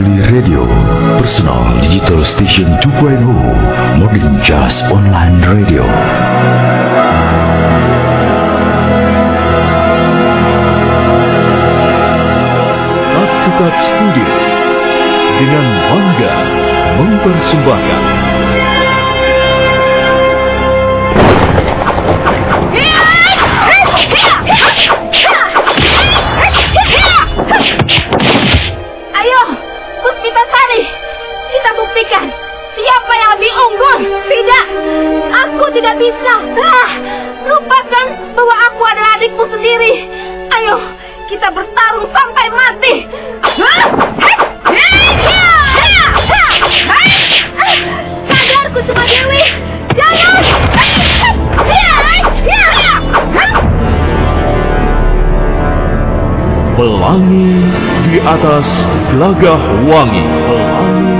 Pelangi Radio, personal digital station 2.0, modern jazz online radio. Cut Studio dengan bangga mempersembahkan Pelangi di atas gelagah wangi. Pelangi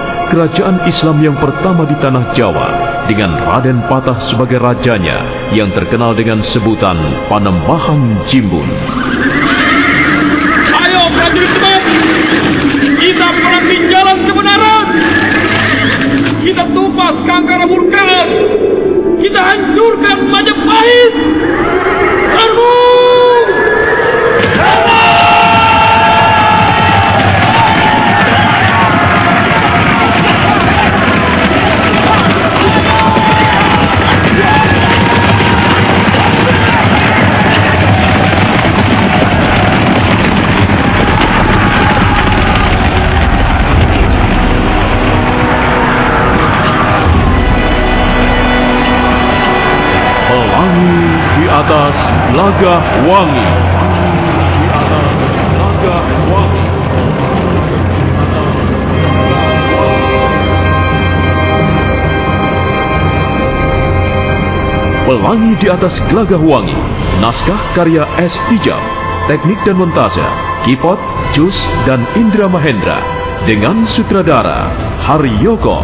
kerajaan Islam yang pertama di tanah Jawa dengan Raden Patah sebagai rajanya yang terkenal dengan sebutan Panembahan Jimbun. Ayo prajurit kita perangi jalan kebenaran. Kita tumpas kanker murkaan. Kita hancurkan Majapahit. Wangi. Pelangi di atas gelagah wangi. Naskah karya S. Tijab. Teknik dan montase. Kipot, Jus, dan Indra Mahendra. Dengan sutradara Haryoko.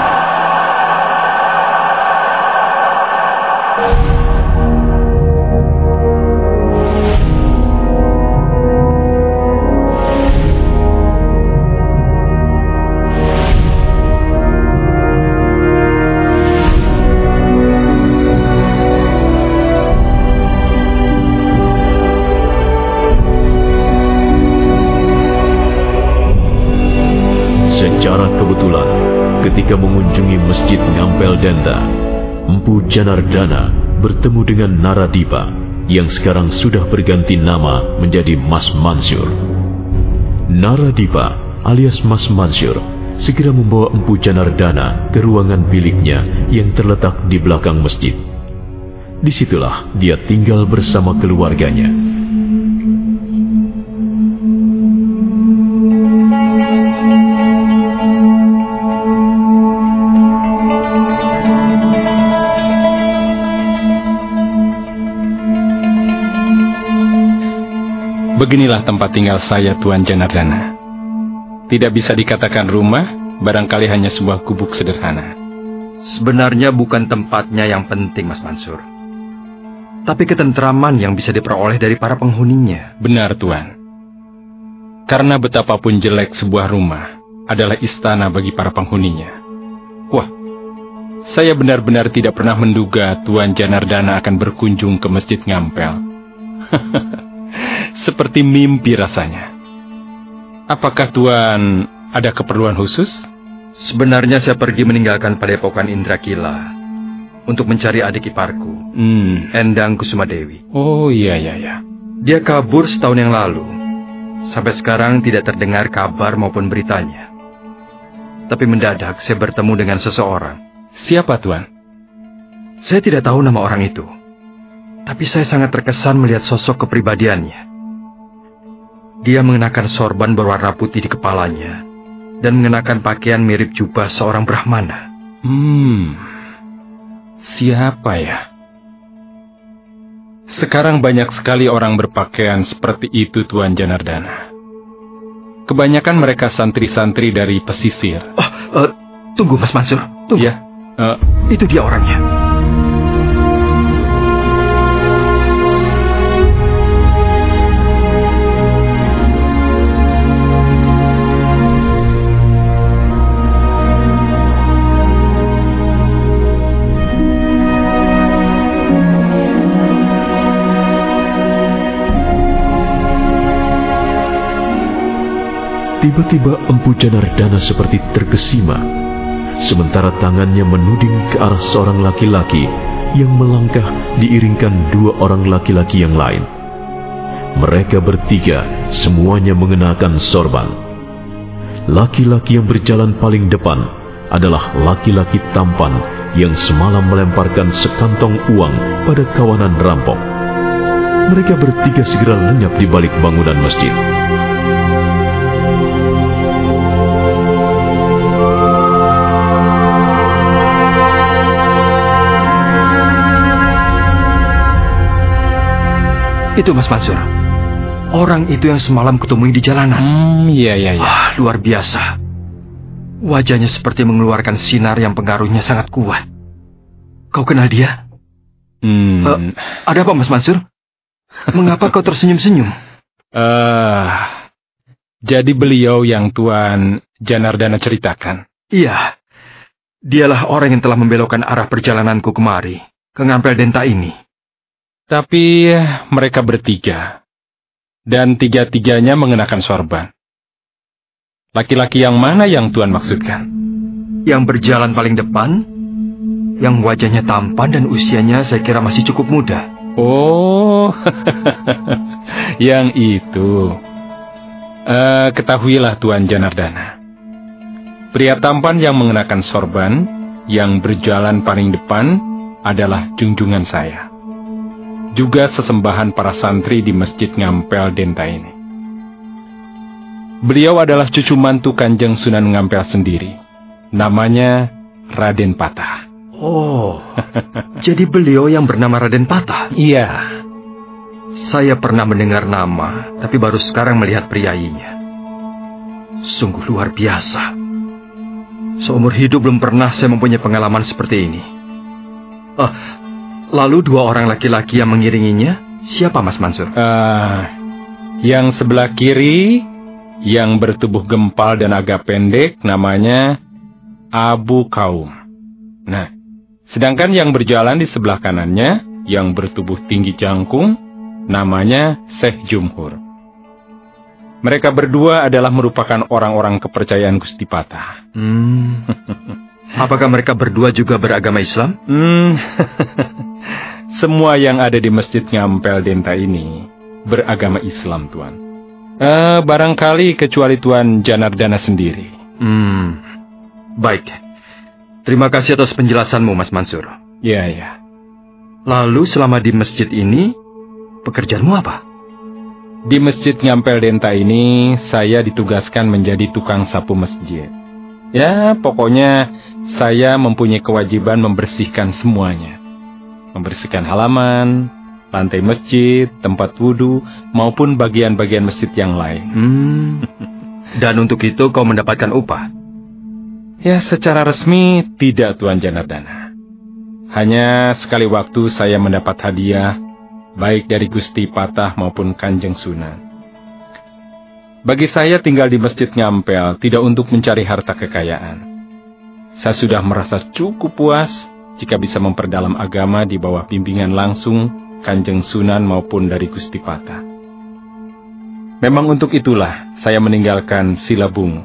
Masjid Ngampel Denta, Empu Janardana bertemu dengan Naradipa yang sekarang sudah berganti nama menjadi Mas Mansur. Naradipa alias Mas Mansur segera membawa Empu Janardana ke ruangan biliknya yang terletak di belakang masjid. Di situlah dia tinggal bersama keluarganya. Beginilah tempat tinggal saya, Tuan Janardana. Tidak bisa dikatakan rumah, barangkali hanya sebuah gubuk sederhana. Sebenarnya bukan tempatnya yang penting, Mas Mansur. Tapi ketentraman yang bisa diperoleh dari para penghuninya. Benar, Tuan. Karena betapapun jelek sebuah rumah adalah istana bagi para penghuninya. Wah, saya benar-benar tidak pernah menduga Tuan Janardana akan berkunjung ke Masjid Ngampel. Seperti mimpi rasanya. Apakah Tuan ada keperluan khusus? Sebenarnya saya pergi meninggalkan Padepokan Indrakila untuk mencari adik iparku, Hmm. Endang Kusuma Dewi. Oh iya iya iya. Dia kabur setahun yang lalu. Sampai sekarang tidak terdengar kabar maupun beritanya. Tapi mendadak saya bertemu dengan seseorang. Siapa Tuan? Saya tidak tahu nama orang itu. Tapi saya sangat terkesan melihat sosok kepribadiannya. Dia mengenakan sorban berwarna putih di kepalanya dan mengenakan pakaian mirip jubah seorang Brahmana. Hmm. Siapa ya? Sekarang banyak sekali orang berpakaian seperti itu Tuan Janardana. Kebanyakan mereka santri-santri dari pesisir. Oh, eh, tunggu Mas Mansur. Tunggu. Ya, eh, Itu dia orangnya. Tiba-tiba Empu Janardana seperti terkesima, sementara tangannya menuding ke arah seorang laki-laki yang melangkah diiringkan dua orang laki-laki yang lain. Mereka bertiga semuanya mengenakan sorban. Laki-laki yang berjalan paling depan adalah laki-laki tampan yang semalam melemparkan sekantong uang pada kawanan rampok. Mereka bertiga segera lenyap di balik bangunan masjid. Itu Mas Mansur. Orang itu yang semalam kutemui di jalanan. hmm, iya iya iya. Ah, luar biasa. Wajahnya seperti mengeluarkan sinar yang pengaruhnya sangat kuat. Kau kenal dia? Hmm. Eh, ada apa Mas Mansur? Mengapa kau tersenyum-senyum? Eh, jadi beliau yang Tuan Janardana ceritakan. Iya. Dialah orang yang telah membelokkan arah perjalananku kemari. Ke Ngampel Denta ini. Tapi eh, mereka bertiga. Dan tiga-tiganya mengenakan sorban. Laki-laki yang mana yang Tuan maksudkan? Yang berjalan paling depan. Yang wajahnya tampan dan usianya saya kira masih cukup muda. Oh, yang itu. Eh, ketahuilah Tuan Janardana. Pria tampan yang mengenakan sorban, yang berjalan paling depan, adalah junjungan saya. Juga sesembahan para santri di Masjid Ngampel Denta ini. Beliau adalah cucu mantu Kanjeng Sunan Ngampel sendiri. Namanya Raden Patah. Oh, jadi beliau yang bernama Raden Patah. Iya, Saya pernah mendengar nama, tapi baru sekarang melihat priayinya. Sungguh luar biasa. Seumur hidup belum pernah saya mempunyai pengalaman seperti ini. Ah, lalu dua orang laki-laki yang mengiringinya, siapa Mas Mansur? Eh, yang sebelah kiri, yang bertubuh gempal dan agak pendek, namanya Abu Kaum. Nah, sedangkan yang berjalan di sebelah kanannya, yang bertubuh tinggi jangkung, namanya Syekh Jumhur. Mereka berdua adalah merupakan orang-orang kepercayaan Gusti Patah. Hmm, Apakah mereka berdua juga beragama Islam? Hmm, semua yang ada di Masjid Ngampel Denta ini beragama Islam, Tuan. Eh, barangkali kecuali Tuan Janardana sendiri. Hmm, baik. Terima kasih atas penjelasanmu, Mas Mansur. Ya, ya. Lalu selama di masjid ini, pekerjaanmu apa? Di Masjid Ngampel Denta ini, saya ditugaskan menjadi tukang sapu masjid. Ya, pokoknya saya mempunyai kewajiban membersihkan semuanya. Membersihkan halaman, lantai masjid, tempat wudhu, maupun bagian-bagian masjid yang lain. Hmm. Dan untuk itu kau mendapatkan upah? Ya, secara resmi tidak Tuan Janardana. Hanya sekali waktu saya mendapat hadiah baik dari Gusti Patah maupun Kanjeng Sunan. Bagi saya tinggal di Masjid Ngampel tidak untuk mencari harta kekayaan. Saya sudah merasa cukup puas jika bisa memperdalam agama di bawah bimbingan langsung Kanjeng Sunan maupun dari Gusti Patah. Memang untuk itulah saya meninggalkan Silabungu.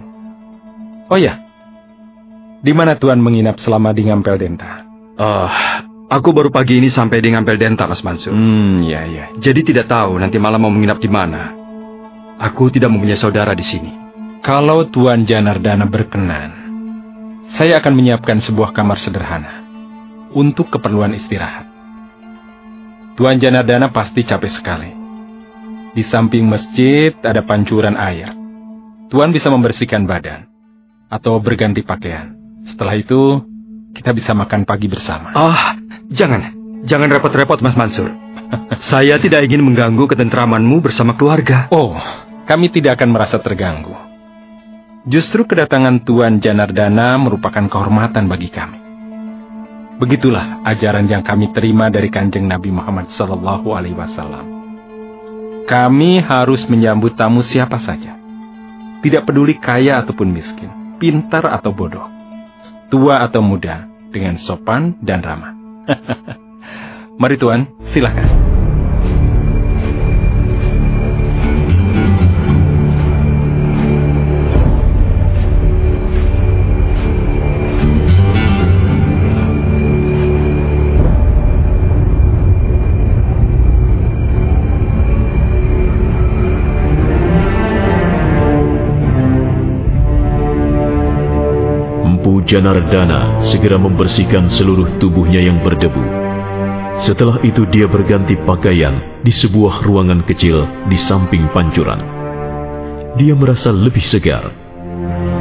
Oh ya, di mana Tuan menginap selama di Ngampel Denta? Oh, aku baru pagi ini sampai di Ngampel Denta, Mas Mansur. Hmm, ya ya. Jadi tidak tahu nanti malam mau menginap di mana. Aku tidak mempunyai saudara di sini. Kalau Tuan Janardana berkenan, saya akan menyiapkan sebuah kamar sederhana untuk keperluan istirahat. Tuan Janardana pasti capek sekali. Di samping masjid ada pancuran air. Tuan bisa membersihkan badan atau berganti pakaian. Setelah itu, kita bisa makan pagi bersama. Ah, jangan. Jangan repot-repot, Mas Mansur. Saya tidak ingin mengganggu ketentramanmu bersama keluarga. Oh, kami tidak akan merasa terganggu. Justru kedatangan Tuan Janardana merupakan kehormatan bagi kami. Begitulah ajaran yang kami terima dari Kanjeng Nabi Muhammad Sallallahu Alaihi Wasallam. Kami harus menyambut tamu siapa saja. Tidak peduli kaya ataupun miskin, pintar atau bodoh, tua atau muda, dengan sopan dan ramah. Mari Tuan, silakan. Janardana segera membersihkan seluruh tubuhnya yang berdebu. Setelah itu dia berganti pakaian di sebuah ruangan kecil di samping pancuran. Dia merasa lebih segar.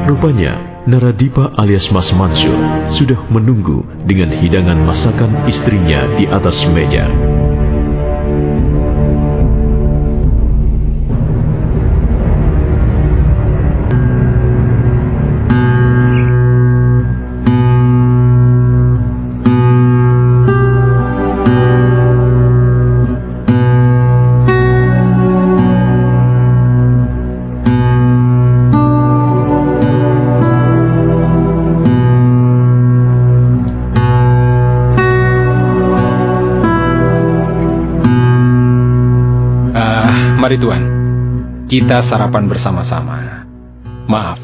Rupanya Naradipa alias Mas Mansur sudah menunggu dengan hidangan masakan istrinya di atas meja. Mari Tuan, kita sarapan bersama-sama. Maaf,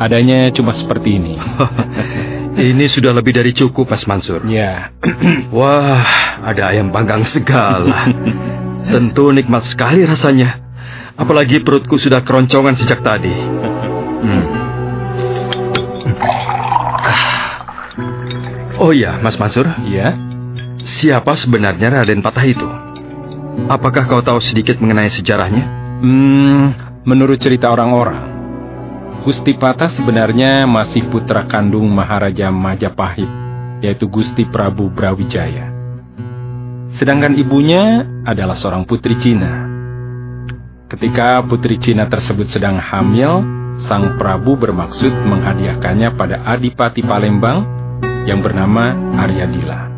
adanya cuma seperti ini. Ini sudah lebih dari cukup, Mas Mansur. ya, Wah, ada ayam panggang segala. Tentu nikmat sekali rasanya. Apalagi perutku sudah keroncongan sejak tadi. Hmm. Oh iya, Mas Mansur. ya. Siapa sebenarnya Raden Patah itu? Apakah kau tahu sedikit mengenai sejarahnya? Hmm, menurut cerita orang-orang, Gusti Patah sebenarnya masih putra kandung Maharaja Majapahit, yaitu Gusti Prabu Brawijaya. Sedangkan ibunya adalah seorang putri Cina. Ketika putri Cina tersebut sedang hamil, Sang Prabu bermaksud menghadiahkannya pada Adipati Palembang yang bernama Aryadila.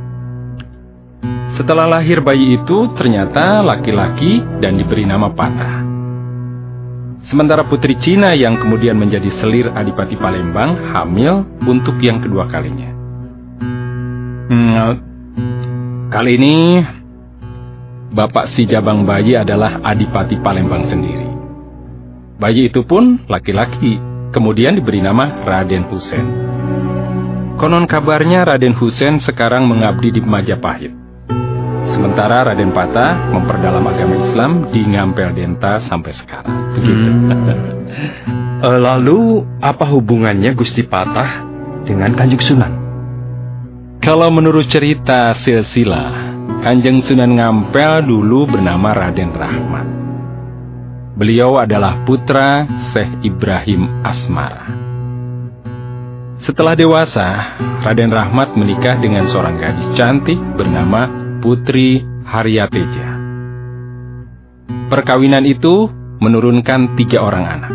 Setelah lahir bayi itu, ternyata laki-laki dan diberi nama Patah. Sementara putri Cina yang kemudian menjadi selir Adipati Palembang hamil untuk yang kedua kalinya. Hmm, kali ini bapak si jabang bayi adalah Adipati Palembang sendiri. Bayi itu pun laki-laki, kemudian diberi nama Raden Husen. Konon kabarnya Raden Husen sekarang mengabdi di Majapahit. Sementara Raden Patah memperdalam agama Islam di Ngampel Denta sampai sekarang. Begitu. Eh, lalu apa hubungannya Gusti Patah dengan Kanjeng Sunan? Kalau menurut cerita silsilah, Kanjeng Sunan Ngampel dulu bernama Raden Rahmat. Beliau adalah putra Syekh Ibrahim Asmara. Setelah dewasa, Raden Rahmat menikah dengan seorang gadis cantik bernama Putri Haryateja. Perkawinan itu menurunkan tiga orang anak.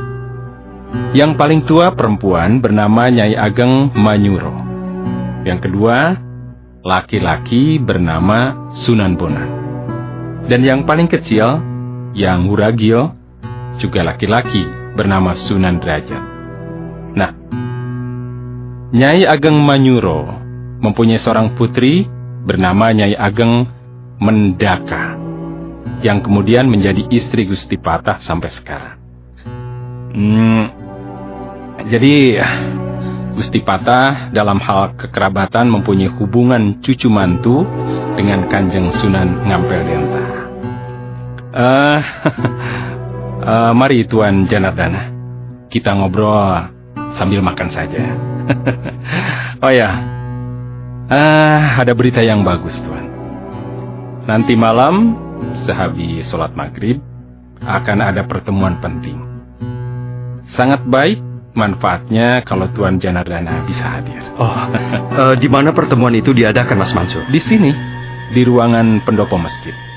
Yang paling tua perempuan bernama Nyai Ageng Manyuro. Yang kedua, laki-laki bernama Sunan Bonang. Dan yang paling kecil, yang Huragil, juga laki-laki bernama Sunan Derajat. Nah, Nyai Ageng Manyuro mempunyai seorang putri bernama Nyai Ageng Mendaka yang kemudian menjadi istri Gusti Patah sampai sekarang. Hmm, jadi Gusti Patah dalam hal kekerabatan mempunyai hubungan cucu mantu dengan Kanjeng Sunan Ngampel Denta. Uh, Uh, mari Tuan Janardana, kita ngobrol sambil makan saja. oh ya, uh, ada berita yang bagus Tuan. Nanti malam, sehabis sholat maghrib, akan ada pertemuan penting. Sangat baik manfaatnya kalau Tuan Janardana bisa hadir. Oh, uh, di mana pertemuan itu diadakan Mas Mansur? Di sini, di ruangan pendopo masjid.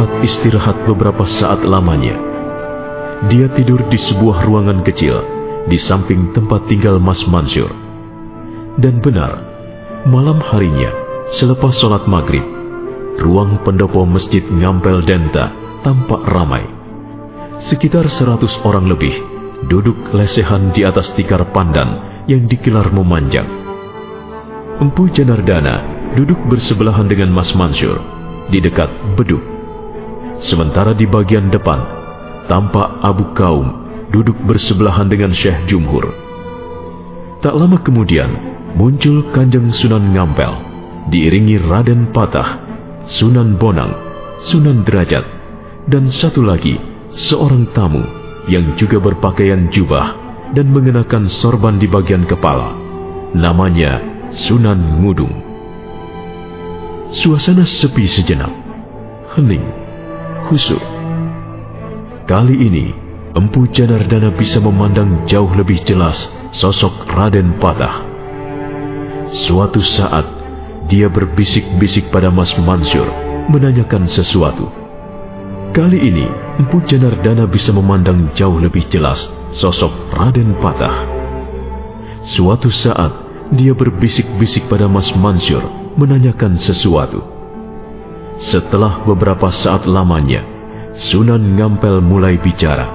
Sempat istirahat beberapa saat lamanya. Dia tidur di sebuah ruangan kecil di samping tempat tinggal Mas Mansur. Dan benar, malam harinya, selepas sholat maghrib, ruang pendopo Masjid Ngampel Denta tampak ramai. Sekitar seratus orang lebih duduk lesehan di atas tikar pandan yang dikilar memanjang. Empu Janardana duduk bersebelahan dengan Mas Mansur di dekat beduk. Sementara di bagian depan, tampak Abu Kaum duduk bersebelahan dengan Syekh Jumhur. Tak lama kemudian, muncul Kanjeng Sunan Ngampel, diiringi Raden Patah, Sunan Bonang, Sunan Derajat, dan satu lagi, seorang tamu yang juga berpakaian jubah dan mengenakan sorban di bagian kepala. Namanya Sunan Ngudung. Suasana sepi sejenak, hening, khusyuk. Kali ini, Empu Janardana bisa memandang jauh lebih jelas sosok Raden Patah. Suatu saat, dia berbisik-bisik pada Mas Mansur, menanyakan sesuatu. Kali ini, Empu Janardana bisa memandang jauh lebih jelas sosok Raden Patah. Suatu saat, dia berbisik-bisik pada Mas Mansur, menanyakan sesuatu. Setelah beberapa saat lamanya, Sunan Ngampel mulai bicara.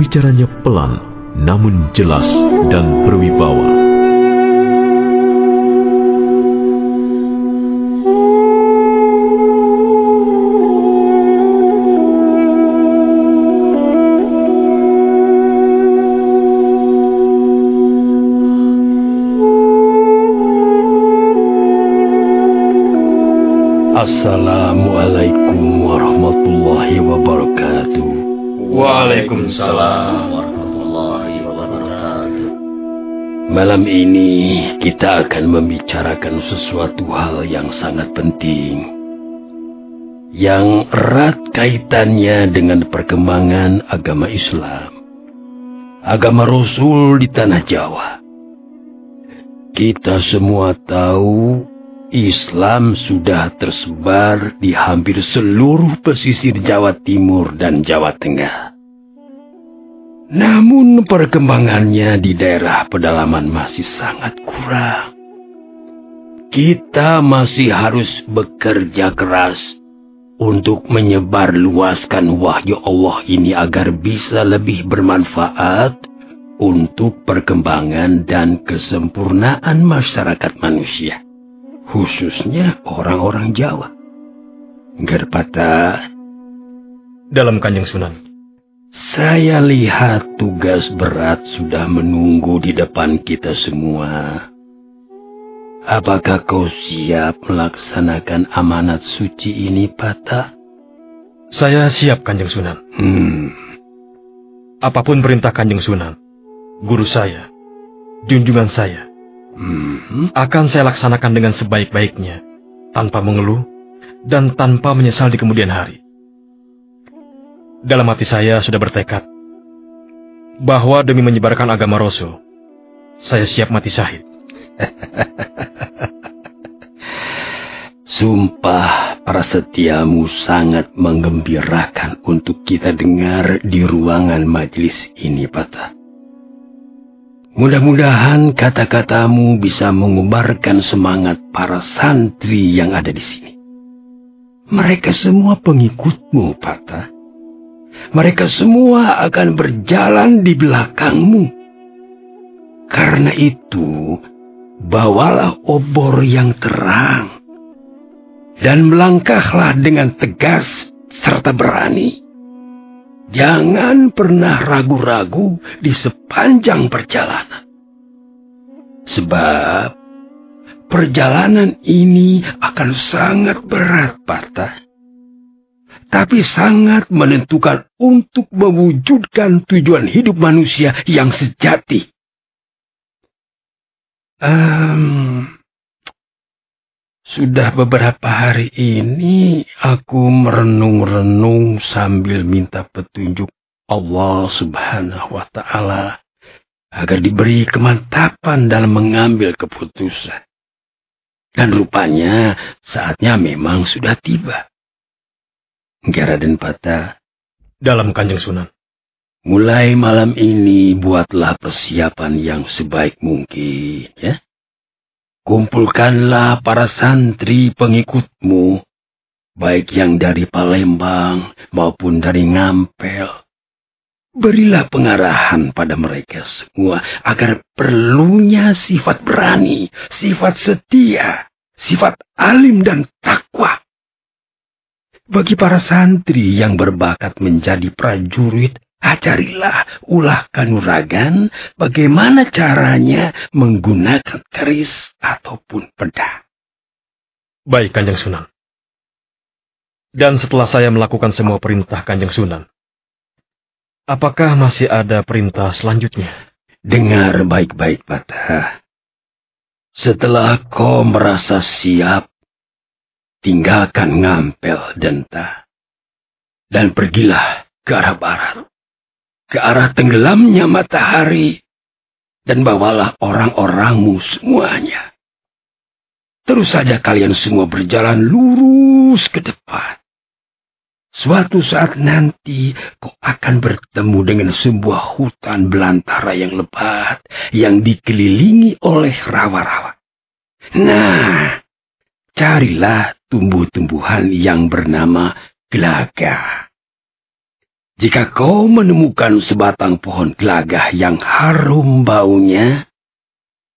Bicaranya pelan, namun jelas dan berwibawa. Assalamualaikum warahmatullahi wabarakatuh. Waalaikumsalam warahmatullahi wabarakatuh. Malam ini kita akan membicarakan sesuatu hal yang sangat penting. Yang erat kaitannya dengan perkembangan agama Islam. Agama Rasul di tanah Jawa. Kita semua tahu Islam sudah tersebar di hampir seluruh pesisir Jawa Timur dan Jawa Tengah. Namun perkembangannya di daerah pedalaman masih sangat kurang. Kita masih harus bekerja keras untuk menyebar luaskan wahyu Allah ini agar bisa lebih bermanfaat untuk perkembangan dan kesempurnaan masyarakat manusia khususnya orang-orang Jawa. Gerpata. Dalam Kanjeng Sunan. Saya lihat tugas berat sudah menunggu di depan kita semua. Apakah kau siap melaksanakan amanat suci ini, Pata? Saya siap, Kanjeng Sunan. Hmm. Apa pun perintah Kanjeng Sunan, guru saya, junjungan saya, Hmm. akan saya laksanakan dengan sebaik-baiknya, tanpa mengeluh dan tanpa menyesal di kemudian hari. Dalam hati saya sudah bertekad bahwa demi menyebarkan agama Rasul, saya siap mati syahid. Sumpah prasetyamu sangat menggembirakan untuk kita dengar di ruangan majelis ini, Patah. Mudah-mudahan kata-katamu bisa mengubarkan semangat para santri yang ada di sini. Mereka semua pengikutmu, Pata. Mereka semua akan berjalan di belakangmu. Karena itu, bawalah obor yang terang. Dan melangkahlah dengan tegas serta berani Jangan pernah ragu-ragu di sepanjang perjalanan. Sebab perjalanan ini akan sangat berat, Parta. Tapi sangat menentukan untuk mewujudkan tujuan hidup manusia yang sejati. Um, sudah beberapa hari ini aku merenung-renung sambil minta petunjuk Allah Subhanahu wa taala agar diberi kemantapan dalam mengambil keputusan. Dan rupanya saatnya memang sudah tiba. Gara dan Pata. Dalam kanjeng sunan. Mulai malam ini buatlah persiapan yang sebaik mungkin ya. Kumpulkanlah para santri pengikutmu, baik yang dari Palembang maupun dari Ngampel. Berilah pengarahan pada mereka semua agar perlunya sifat berani, sifat setia, sifat alim dan takwa. Bagi para santri yang berbakat menjadi prajurit, Ajarilah ulah kanuragan bagaimana caranya menggunakan keris ataupun pedang. Baik, Kanjeng Sunan. Dan setelah saya melakukan semua perintah Kanjeng Sunan, apakah masih ada perintah selanjutnya? Dengar baik-baik, Patah. Setelah kau merasa siap, tinggalkan ngampel denta. Dan pergilah ke arah barat ke arah tenggelamnya matahari dan bawalah orang-orangmu semuanya. Terus saja kalian semua berjalan lurus ke depan. Suatu saat nanti kau akan bertemu dengan sebuah hutan belantara yang lebat yang dikelilingi oleh rawa-rawa. Nah, carilah tumbuh-tumbuhan yang bernama gelagah. Jika kau menemukan sebatang pohon gelagah yang harum baunya,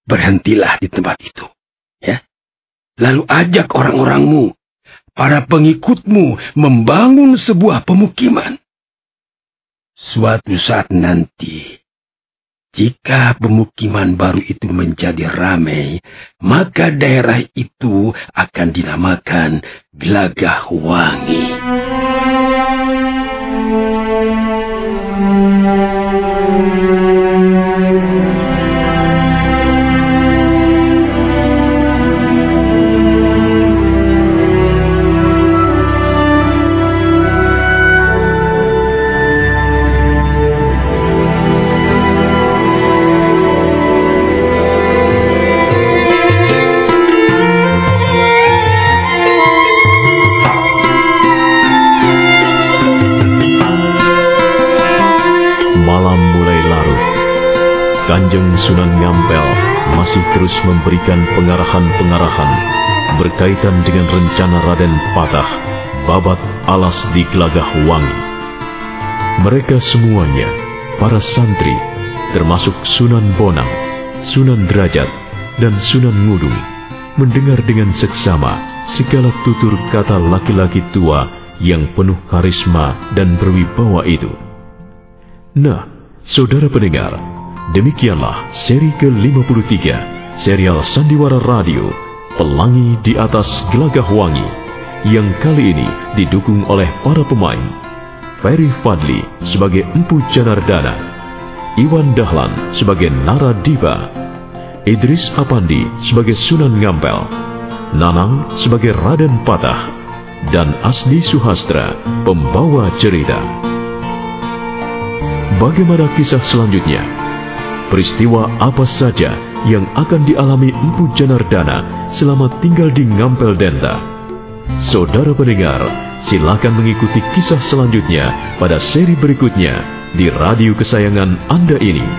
berhentilah di tempat itu. Ya. Lalu ajak orang-orangmu, para pengikutmu membangun sebuah pemukiman. Suatu saat nanti, jika pemukiman baru itu menjadi ramai, maka daerah itu akan dinamakan Gelagah Wangi. Sunan Ngampel masih terus memberikan pengarahan-pengarahan berkaitan dengan rencana Raden Patah babat alas di Gelagah Wangi. Mereka semuanya, para santri, termasuk Sunan Bonang, Sunan Derajat, dan Sunan Ngudung, mendengar dengan seksama segala tutur kata laki-laki tua yang penuh karisma dan berwibawa itu. Nah, saudara pendengar, demikianlah seri ke-53 serial Sandiwara Radio Pelangi di atas Gelagah Wangi yang kali ini didukung oleh para pemain Ferry Fadli sebagai Empu Janardana, Iwan Dahlan sebagai Nara Diva, Idris Apandi sebagai Sunan Ngampel, Nanang sebagai Raden Patah, dan Asli Suhastra pembawa cerita. Bagaimana kisah selanjutnya? Peristiwa apa saja yang akan dialami Empu Janardana selama tinggal di Ngampel Denta? Saudara pendengar, silakan mengikuti kisah selanjutnya pada seri berikutnya di radio kesayangan Anda ini.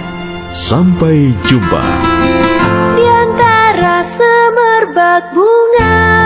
Sampai jumpa. Di antara semerbak bunga